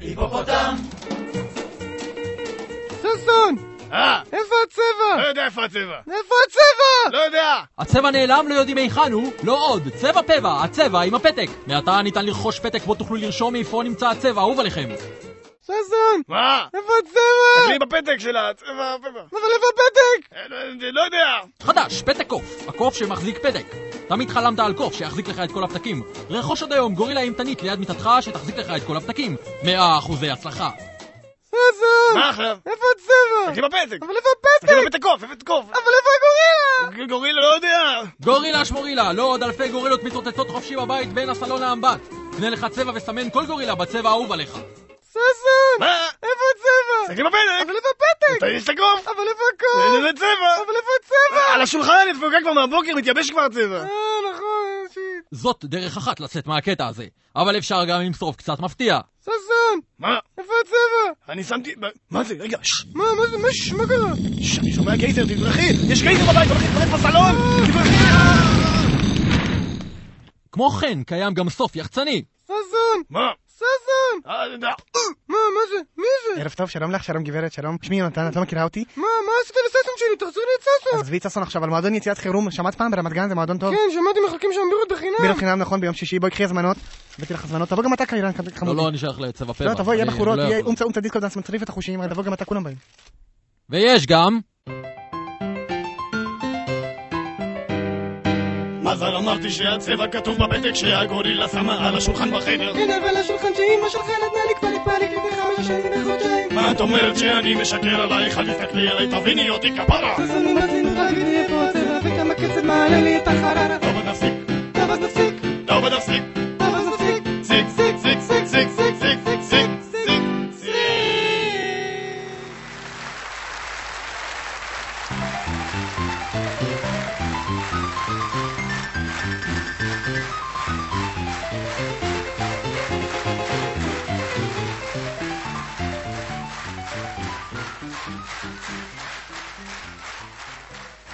היפופוטם! ששון! אה! איפה הצבע? לא יודע איפה הצבע! איפה הצבע? לא יודע! הצבע נעלם, לא יודעים היכן הוא? לא עוד. צבע פבע, הצבע עם הפתק. מעתה ניתן לרכוש פתק בו תוכלו לרשום איפה נמצא הצבע האהוב עליכם. ששון! מה? איפה הצבע? תקלי בפתק שלה, צבע, צבע. אבל איפה הפתק? אה, לא- לא יודע! חדש, פתק קוף. הקוף שמחזיק פתק. תמיד חלמת על קוף שיחזיק לך את כל הפתקים. רכוש עד היום גורילה אימתנית ליד מיטתך שתחזיק לך את כל הפתקים. מאה אחוזי הצלחה. ששון! מה עכשיו? איפה הצבע? תקלי בפתק! אבל איפה הפתק? בפתק קוף, בפתק קוף! אבל איפה הגורילה? גורילה, לא יודע! גורילה שמורילה, לא עוד אלפי גורילות מתרוצצות חופשי בבית בין הסלון לאמבט. קנה לך צבע וסמן כל גורילה בצבע האהוב עליך. ששון! מה? איפה הצבע? תקלי בפתק! אבל איפה הפתק? את הקוף! אבל איפה הקוף? זה צבע! אבל איפה הצבע? על השולחן נדפקה כבר מהבוקר, מתייבש כבר הצבע! אה, נכון, שיט. זאת דרך אחת לצאת מהקטע הזה. אבל אפשר גם עם סוף קצת מפתיע. ששון! מה? איפה הצבע? אני שמתי... מה זה? רגע, ששש! מה, מה זה? מה ש- מה קרה? ששש, אני שומע גייזר, תברחי! יש גייזר בבית, הולך להתפרץ בסלון! תברחי! כמו כן, קיים גם סוף יחצני. ששון! מה? ששון! אה, אני. מה, מה זה? מי זה? ערב טוב, שלום לך, שלום גברת, שלום. שמי יונתן, את לא מכירה אותי? מה, מה עשית לששון ששון! עזבי את ששון עכשיו על מועדון יציאת חירום, שמעת פעם ברמת גן, זה מועדון טוב. כן, שמעתי מחלקים שם בירות בחינם! בירות חינם נכון ביום שישי, בואי קחי הזמנות. הבאתי לך הזמנות, תבוא גם אתה קיירן לא, חמודי. לא, אני שייך לצבע פבע. לא, תבוא, יהיה בחורות, לא יהיה יכול. אומצה אומצה דיסקו דאנס מצריף את החושים, תבוא גם אתה, כולם באים. ויש גם... מזל אמרתי שהצבע כתוב בפתק שהגורילה שמה על השולחן בחדר כן, אבל השולחן שאימא שלך נתנה לי כבר לפני לפני חמש שנים וחודשיים מה את אומרת שאני משקר עלייך? אל תסתכלי עליי, תביני אותי כפרה! ששון נו ברצינות תגידי איפה הצבע וכמה קצב מעלה לי את החררה